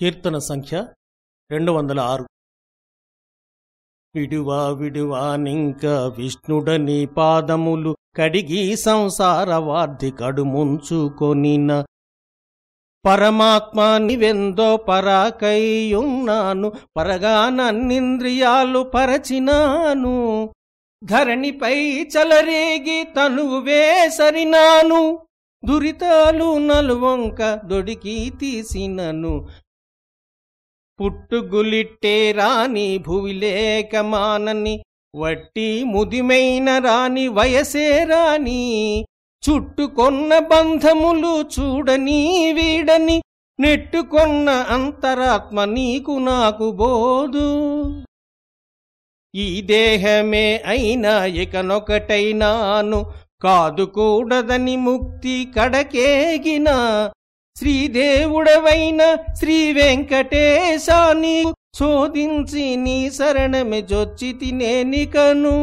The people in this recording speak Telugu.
కీర్తన సంఖ్య రెండు వందల ఆరు. విడువా విడువా నింక విష్ణుడని పాదములు కడిగి సంసార వార్ధి కడుముంచుకొనిన. పరమాత్మ నివెందో పరాకైయున్నాను పరగానన్నింద్రియాలు పరచినాను. ధరణిపై చలరేగి తనువు వేసరినాను దురితాలు నలువంక దొడికి తీసినను. పుట్టుగులిట్టే రాని భువిలేక మానని వట్టి ముదిమైన రాని వయసే రాని చుట్టుకొన్న బంధములు చూడని వీడని నెట్టుకొన్న అంతరాత్మ నీకు నాకు బోదు. ఈ దేహమే అయినా ఇకనొకటైనాను కాదుకూడదని ముక్తి కడకేగినా శ్రీదేవుడవైన శ్రీ వెంకటేశాని శోధించి నీ శరణమె జొచ్చి తినేనికను.